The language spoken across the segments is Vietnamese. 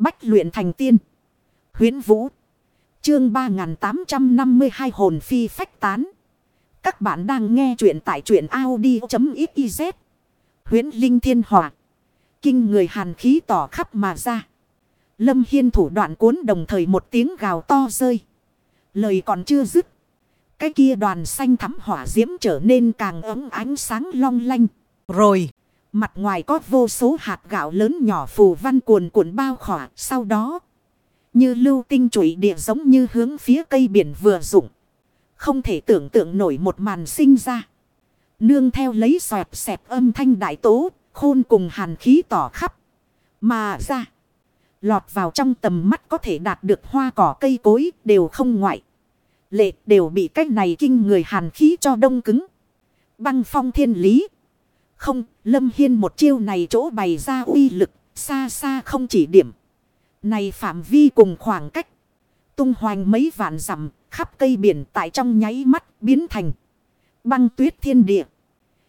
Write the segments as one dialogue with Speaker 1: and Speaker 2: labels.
Speaker 1: Bách luyện thành tiên. huyễn Vũ. Chương 3852 hồn phi phách tán. Các bạn đang nghe truyện tại truyện Audi.xyz. huyễn Linh Thiên Hỏa. Kinh người hàn khí tỏ khắp mà ra. Lâm Hiên thủ đoạn cuốn đồng thời một tiếng gào to rơi. Lời còn chưa dứt. Cái kia đoàn xanh thắm hỏa diễm trở nên càng ấm ánh sáng long lanh. Rồi. Mặt ngoài có vô số hạt gạo lớn nhỏ phù văn cuồn cuộn bao khỏa. Sau đó. Như lưu tinh trụi địa giống như hướng phía cây biển vừa rụng. Không thể tưởng tượng nổi một màn sinh ra. Nương theo lấy xoẹt xẹp âm thanh đại tố. Khôn cùng hàn khí tỏ khắp. Mà ra. Lọt vào trong tầm mắt có thể đạt được hoa cỏ cây cối đều không ngoại. Lệ đều bị cách này kinh người hàn khí cho đông cứng. Băng phong thiên lý. Không, Lâm Hiên một chiêu này chỗ bày ra uy lực, xa xa không chỉ điểm. Này phạm vi cùng khoảng cách. Tung hoành mấy vạn dặm khắp cây biển tại trong nháy mắt biến thành. Băng tuyết thiên địa.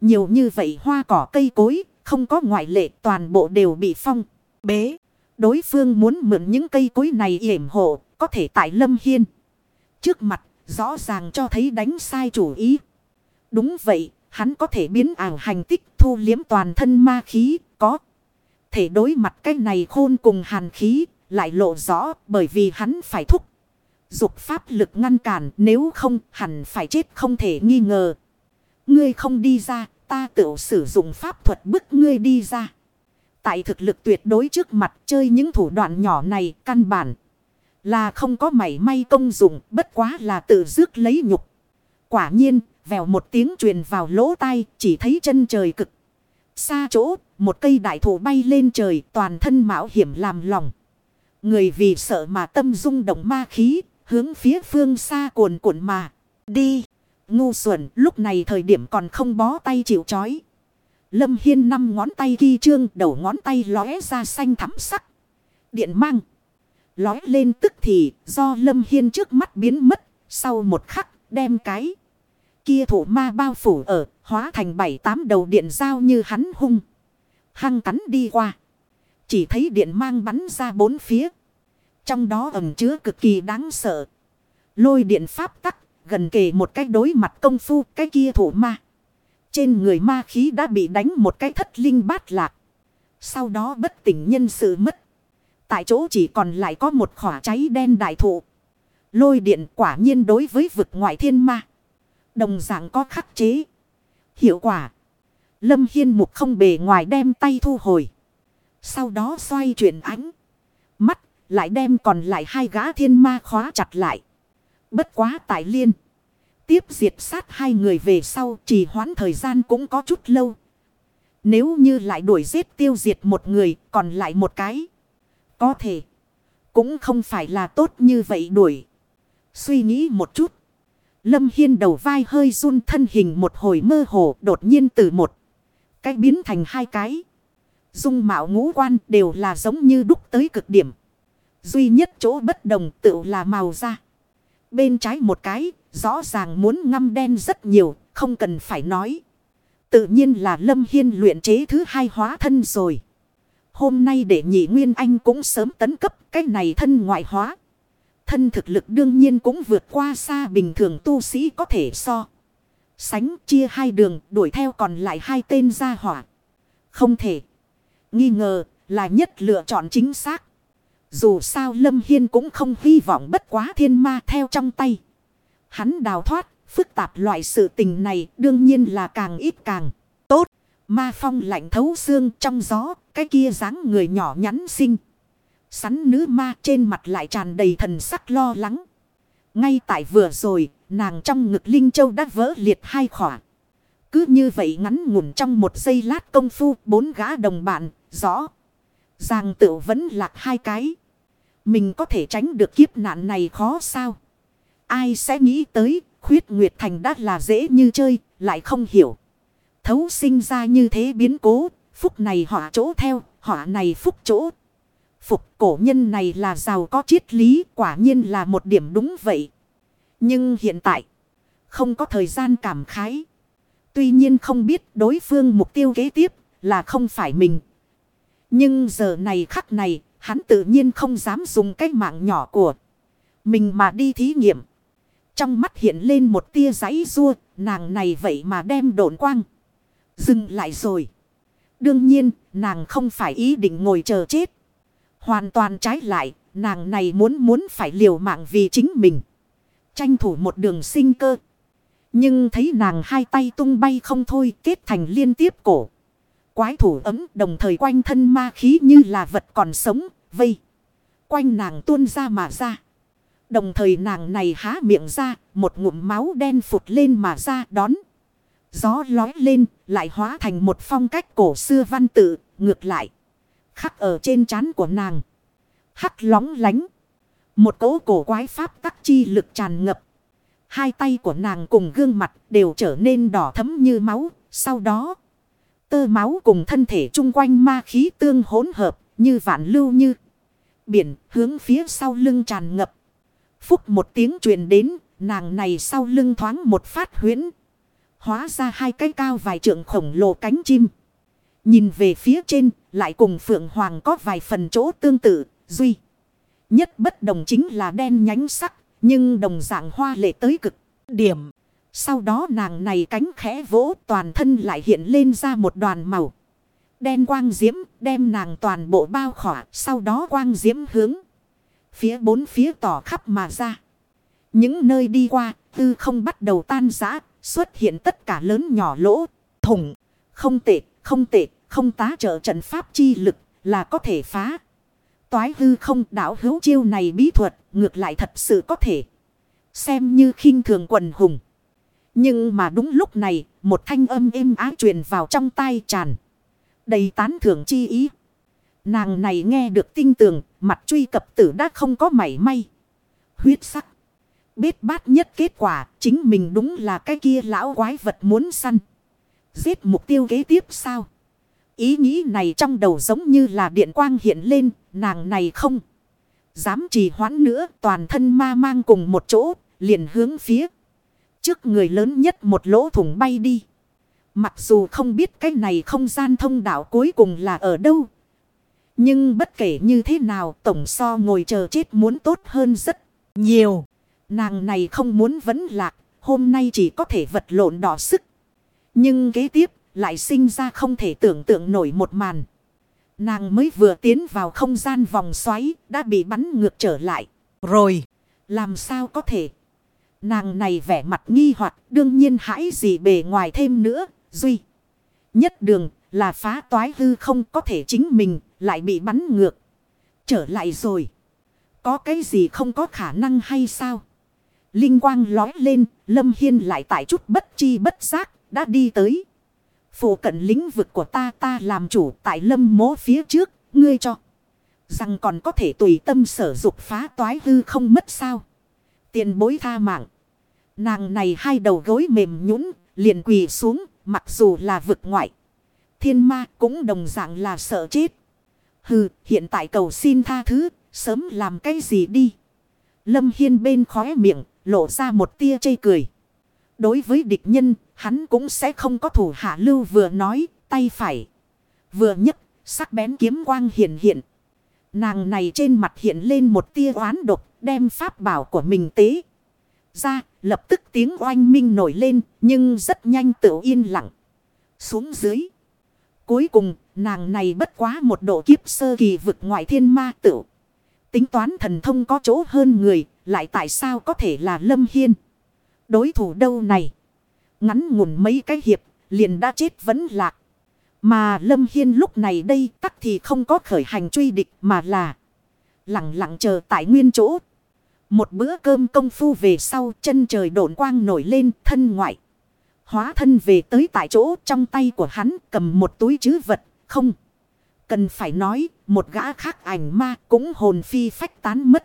Speaker 1: Nhiều như vậy hoa cỏ cây cối, không có ngoại lệ toàn bộ đều bị phong, bế. Đối phương muốn mượn những cây cối này yểm hộ, có thể tại Lâm Hiên. Trước mặt, rõ ràng cho thấy đánh sai chủ ý. Đúng vậy, hắn có thể biến ảo hành tích thu liếm toàn thân ma khí, có. Thể đối mặt cái này khôn cùng hàn khí, lại lộ rõ bởi vì hắn phải thúc. Dục pháp lực ngăn cản nếu không hẳn phải chết không thể nghi ngờ. Ngươi không đi ra, ta tự sử dụng pháp thuật bức ngươi đi ra. Tại thực lực tuyệt đối trước mặt chơi những thủ đoạn nhỏ này căn bản. Là không có mảy may công dụng bất quá là tự rước lấy nhục. Quả nhiên vèo một tiếng truyền vào lỗ tai, chỉ thấy chân trời cực. Xa chỗ, một cây đại thụ bay lên trời, toàn thân mạo hiểm làm lòng. Người vì sợ mà tâm rung động ma khí, hướng phía phương xa cuồn cuộn mà đi. Ngu xuẩn, lúc này thời điểm còn không bó tay chịu chói. Lâm Hiên năm ngón tay ghi trương đầu ngón tay lóe ra xanh thắm sắc. Điện mang. Lóe lên tức thì, do Lâm Hiên trước mắt biến mất. Sau một khắc, đem cái. Kia thủ ma bao phủ ở, hóa thành bảy tám đầu điện dao như hắn hung. Hăng cắn đi qua. Chỉ thấy điện mang bắn ra bốn phía. Trong đó ẩm chứa cực kỳ đáng sợ. Lôi điện pháp tắc, gần kề một cái đối mặt công phu cái kia thủ ma. Trên người ma khí đã bị đánh một cái thất linh bát lạc. Sau đó bất tỉnh nhân sự mất. Tại chỗ chỉ còn lại có một khỏa cháy đen đại thụ. Lôi điện quả nhiên đối với vực ngoại thiên ma. Đồng dạng có khắc chế. Hiệu quả. Lâm Hiên Mục không bề ngoài đem tay thu hồi. Sau đó xoay chuyển ánh. Mắt lại đem còn lại hai gã thiên ma khóa chặt lại. Bất quá tại liên. Tiếp diệt sát hai người về sau chỉ hoãn thời gian cũng có chút lâu. Nếu như lại đuổi giết tiêu diệt một người còn lại một cái. Có thể. Cũng không phải là tốt như vậy đuổi. Suy nghĩ một chút. Lâm Hiên đầu vai hơi run thân hình một hồi mơ hồ đột nhiên từ một. Cái biến thành hai cái. Dung mạo ngũ quan đều là giống như đúc tới cực điểm. Duy nhất chỗ bất đồng tự là màu da. Bên trái một cái, rõ ràng muốn ngâm đen rất nhiều, không cần phải nói. Tự nhiên là Lâm Hiên luyện chế thứ hai hóa thân rồi. Hôm nay để nhị Nguyên Anh cũng sớm tấn cấp cái này thân ngoại hóa. Thân thực lực đương nhiên cũng vượt qua xa bình thường tu sĩ có thể so. Sánh chia hai đường đuổi theo còn lại hai tên gia hỏa. Không thể. Nghi ngờ là nhất lựa chọn chính xác. Dù sao Lâm Hiên cũng không hy vọng bất quá thiên ma theo trong tay. Hắn đào thoát, phức tạp loại sự tình này đương nhiên là càng ít càng tốt. Ma phong lạnh thấu xương trong gió, cái kia dáng người nhỏ nhắn xinh. Sắn nữ ma trên mặt lại tràn đầy thần sắc lo lắng. Ngay tại vừa rồi, nàng trong ngực Linh Châu đã vỡ liệt hai khỏa. Cứ như vậy ngắn ngủn trong một giây lát công phu, bốn gã đồng bạn, rõ. Giàng tự vẫn lạc hai cái. Mình có thể tránh được kiếp nạn này khó sao? Ai sẽ nghĩ tới khuyết Nguyệt Thành đã là dễ như chơi, lại không hiểu. Thấu sinh ra như thế biến cố, phúc này họa chỗ theo, họa này phúc chỗ. Phục cổ nhân này là giàu có triết lý, quả nhiên là một điểm đúng vậy. Nhưng hiện tại, không có thời gian cảm khái. Tuy nhiên không biết đối phương mục tiêu kế tiếp là không phải mình. Nhưng giờ này khắc này, hắn tự nhiên không dám dùng cái mạng nhỏ của mình mà đi thí nghiệm. Trong mắt hiện lên một tia giấy rua, nàng này vậy mà đem độn quang. Dừng lại rồi. Đương nhiên, nàng không phải ý định ngồi chờ chết. Hoàn toàn trái lại, nàng này muốn muốn phải liều mạng vì chính mình. Tranh thủ một đường sinh cơ. Nhưng thấy nàng hai tay tung bay không thôi kết thành liên tiếp cổ. Quái thủ ấm đồng thời quanh thân ma khí như là vật còn sống, vây. Quanh nàng tuôn ra mà ra. Đồng thời nàng này há miệng ra, một ngụm máu đen phụt lên mà ra đón. Gió lói lên, lại hóa thành một phong cách cổ xưa văn tự, ngược lại. Khắc ở trên trán của nàng. Hắc lóng lánh. Một cỗ cổ quái pháp tắc chi lực tràn ngập. Hai tay của nàng cùng gương mặt đều trở nên đỏ thấm như máu. Sau đó, tơ máu cùng thân thể chung quanh ma khí tương hỗn hợp như vạn lưu như biển hướng phía sau lưng tràn ngập. Phúc một tiếng truyền đến, nàng này sau lưng thoáng một phát huyễn. Hóa ra hai cái cao vài trượng khổng lồ cánh chim. Nhìn về phía trên, lại cùng Phượng Hoàng có vài phần chỗ tương tự, duy. Nhất bất đồng chính là đen nhánh sắc, nhưng đồng dạng hoa lệ tới cực điểm. Sau đó nàng này cánh khẽ vỗ toàn thân lại hiện lên ra một đoàn màu. Đen quang diễm đem nàng toàn bộ bao khỏa, sau đó quang diễm hướng. Phía bốn phía tỏ khắp mà ra. Những nơi đi qua, tư không bắt đầu tan rã, xuất hiện tất cả lớn nhỏ lỗ, thủng. Không tệ, không tệ, không tá trợ trận pháp chi lực là có thể phá. Toái hư không đảo hữu chiêu này bí thuật, ngược lại thật sự có thể. Xem như khinh thường quần hùng. Nhưng mà đúng lúc này, một thanh âm êm á truyền vào trong tai tràn. Đầy tán thưởng chi ý. Nàng này nghe được tinh tường, mặt truy cập tử đã không có mảy may. Huyết sắc. biết bát nhất kết quả, chính mình đúng là cái kia lão quái vật muốn săn. Giết mục tiêu kế tiếp sao? Ý nghĩ này trong đầu giống như là điện quang hiện lên, nàng này không. Dám trì hoãn nữa, toàn thân ma mang cùng một chỗ, liền hướng phía. Trước người lớn nhất một lỗ thủng bay đi. Mặc dù không biết cái này không gian thông đạo cuối cùng là ở đâu, nhưng bất kể như thế nào tổng so ngồi chờ chết muốn tốt hơn rất nhiều. Nàng này không muốn vấn lạc, hôm nay chỉ có thể vật lộn đỏ sức. Nhưng kế tiếp lại sinh ra không thể tưởng tượng nổi một màn. Nàng mới vừa tiến vào không gian vòng xoáy đã bị bắn ngược trở lại. Rồi, làm sao có thể? Nàng này vẻ mặt nghi hoặc đương nhiên hãi gì bề ngoài thêm nữa, duy. Nhất đường là phá toái hư không có thể chính mình lại bị bắn ngược. Trở lại rồi. Có cái gì không có khả năng hay sao? Linh quang lói lên, Lâm Hiên lại tại chút bất chi bất giác, đã đi tới. Phủ cận lĩnh vực của ta ta làm chủ tại lâm mố phía trước, ngươi cho. Rằng còn có thể tùy tâm sở dục phá toái hư không mất sao. Tiền bối tha mạng. Nàng này hai đầu gối mềm nhũn liền quỳ xuống, mặc dù là vực ngoại. Thiên ma cũng đồng dạng là sợ chết. Hừ, hiện tại cầu xin tha thứ, sớm làm cái gì đi. Lâm Hiên bên khóe miệng, lộ ra một tia chây cười. Đối với địch nhân, hắn cũng sẽ không có thủ hạ lưu vừa nói, tay phải. Vừa nhất sắc bén kiếm quang hiện hiện. Nàng này trên mặt hiện lên một tia oán độc, đem pháp bảo của mình tế. Ra, lập tức tiếng oanh minh nổi lên, nhưng rất nhanh tự yên lặng. Xuống dưới. Cuối cùng, nàng này bất quá một độ kiếp sơ kỳ vực ngoại thiên ma tử. Tính toán thần thông có chỗ hơn người, lại tại sao có thể là Lâm Hiên. Đối thủ đâu này? Ngắn ngủn mấy cái hiệp, liền đã chết vẫn lạc. Mà Lâm Hiên lúc này đây tắc thì không có khởi hành truy địch mà là lặng lặng chờ tại nguyên chỗ. Một bữa cơm công phu về sau chân trời độn quang nổi lên thân ngoại. Hóa thân về tới tại chỗ trong tay của hắn cầm một túi chứ vật không. Cần phải nói một gã khác ảnh ma cũng hồn phi phách tán mất.